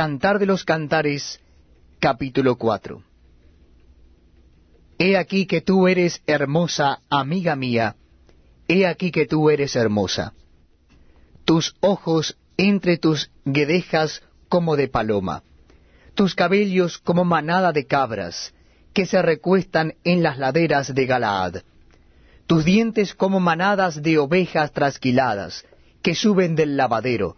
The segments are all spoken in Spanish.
Cantar de los Cantares, capítulo 4. He aquí que tú eres hermosa, amiga mía, he aquí que tú eres hermosa. Tus ojos entre tus guedejas como de paloma, tus cabellos como manada de cabras, que se recuestan en las laderas de Galaad, tus dientes como manadas de ovejas trasquiladas, que suben del lavadero,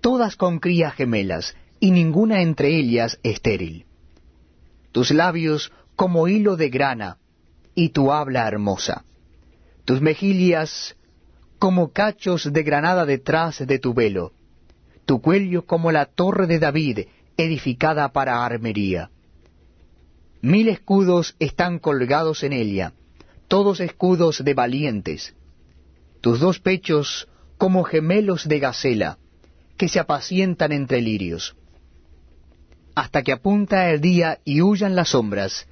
todas con crías gemelas, y ninguna entre ellas estéril. Tus labios como hilo de grana, y tu habla hermosa. Tus mejillas como cachos de granada detrás de tu velo. Tu cuello como la torre de David, edificada para armería. Mil escudos están colgados en ella, todos escudos de valientes. Tus dos pechos como gemelos de gacela, que se apacientan entre lirios hasta que apunta el día y huyan las sombras,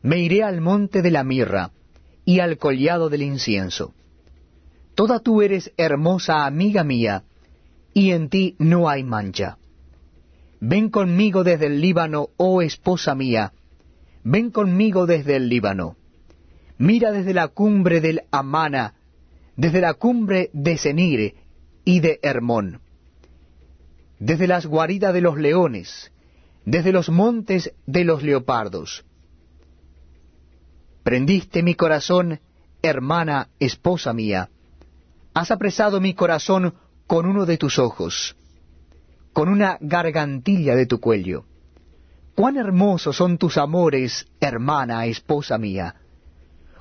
me iré al monte de la mirra y al collado del incienso. Toda tú eres hermosa amiga mía, y en ti no hay mancha. Ven conmigo desde el Líbano, oh esposa mía, ven conmigo desde el Líbano. Mira desde la cumbre del Amana, desde la cumbre de Senire y de Hermón, desde las guaridas de los leones, desde los montes de los leopardos. Prendiste mi corazón, hermana, esposa mía. Has apresado mi corazón con uno de tus ojos, con una gargantilla de tu cuello. Cuán hermosos son tus amores, hermana, esposa mía.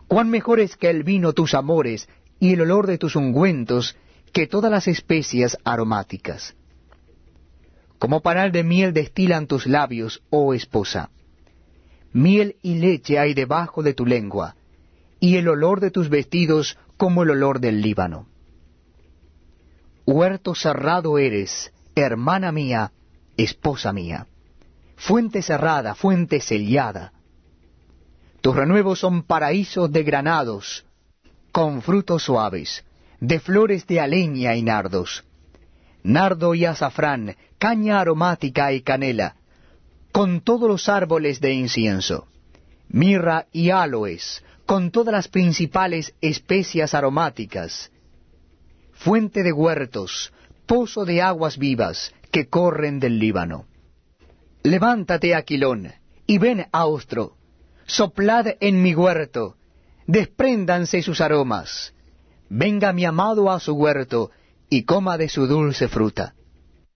Cuán mejores que el vino tus amores y el olor de tus ungüentos que todas las especias aromáticas. Como panal de miel destilan tus labios, oh esposa. Miel y leche hay debajo de tu lengua, y el olor de tus vestidos como el olor del Líbano. Huerto cerrado eres, hermana mía, esposa mía. Fuente cerrada, fuente sellada. Tus renuevos son paraísos de granados, con frutos suaves, de flores de aleña y nardos nardo y azafrán, caña aromática y canela, con todos los árboles de incienso, mirra y aloes, con todas las principales especias aromáticas, fuente de huertos, pozo de aguas vivas que corren del Líbano. Levántate, Aquilón, y ven, Austro, soplad en mi huerto, despréndanse sus aromas. Venga mi amado a su huerto, y coma de su dulce fruta.